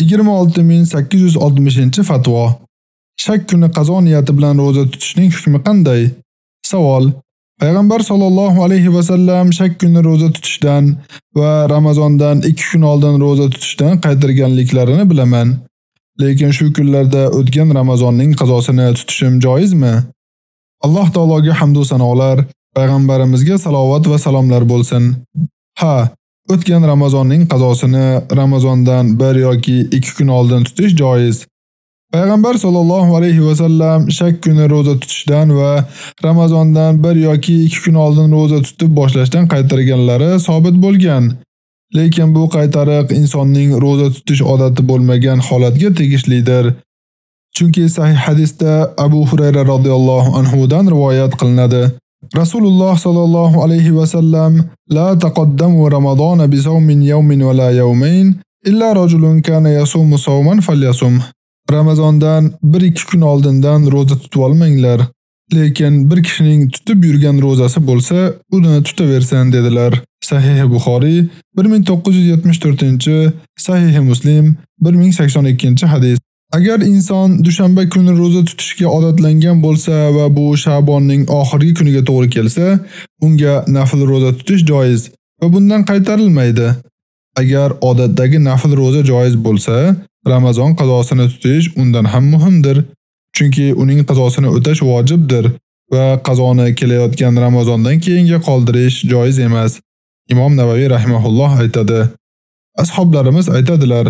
26860-fatvo. Shak kuni qazo niyati bilan roza tutishning hukmi qanday? Savol: Payg'ambar sollallohu alayhi va sallam shak kuni roza tutishdan va Ramazondan 2 kun oldin roza tutishdan qaytarganliklarini bilaman. Lekin shu kunlarda o'tgan Ramazonning qazosini tutishim joizmi? Alloh taologa hamd va sanolar, payg'ambarimizga salovat va salomlar bo'lsin. Ha, o'tgan Ramazonning qazosini Ramazondan 1 yoki 2 kun oldin tutish joiz. Payg'ambar sollallohu alayhi va sallam shak kuni roza tutishdan va Ramazondan 1 yoki 2 kun oldin roza tutib boshlashdan qaytarganlari sabit bo'lgan. Lekin bu qaytariq insonning roza tutish odati bo'lmagan holatga tegishlidir. Chunki sahih hadisda Abu Hurayra radhiyallohu anhu dan rivoyat qilinadi. Rasululloh sallallohu alayhi va sallam la taqaddamu Ramazona bi sawmin yawmin wa la yawmayn illa rajulun kana yasumu sawman falyasum. Ramazondan 1-2 kun oldindan roza tutib olmanglar. Lekin bir kishining tutib yurgan rozasi bo'lsa, uni tutaversin dedilar. Sahih Buxoriy 1974, Sahih Muslim 1082 hadis. Agar inson dushanba kuni roza tutishga odatlangan bo'lsa va bu Sha'bonning oxirgi kuniga to'g'ri kelsa, unga nafl roza tutish joiz va bundan qaytarilmaydi. Agar odatdagi nafl roza joiz bo'lsa, Ramazon qazosini tutish undan ham muhimdir. Chunki uning qazosini o'tash vojibdir va qazoni kelayotgan Ramazondan keyinga qoldirish joiz emas. Imom Navoiy rahimahulloh aytadi. Ashoblarimiz aytadilar: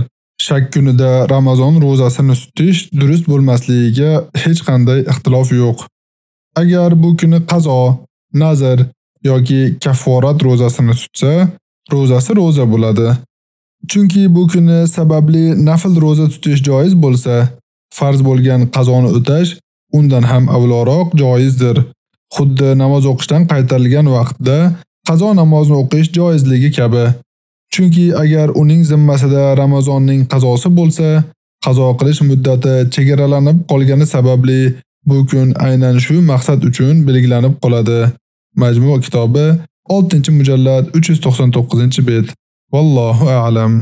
Shak kunida Ramazon rozasini tutish durust bo'lmasligiga hech qanday ixtilof yo'q. Agar bu kuni qazo, nazr yoki kafforat rozasini tutsa, rozasi roza bo'ladi. Chunki bu kuni sababli nafil roza tutish joiz bo'lsa, farz bo'lgan qazoni o'tash undan ham avloroq joizdir. Xuddi namoz o'qishdan qaytarilgan vaqtda qazo namozini o'qish joizligi kabi. Chunki agar uning zimmasida Ramazonning qazosi bo'lsa, qazo qilish muddati chegaralanib qolgani sababli bu kun aynan shu maqsad uchun belgilanib qoladi. Majmu' kitobi 6-mujallad 399-bet. Vallohu a'lam.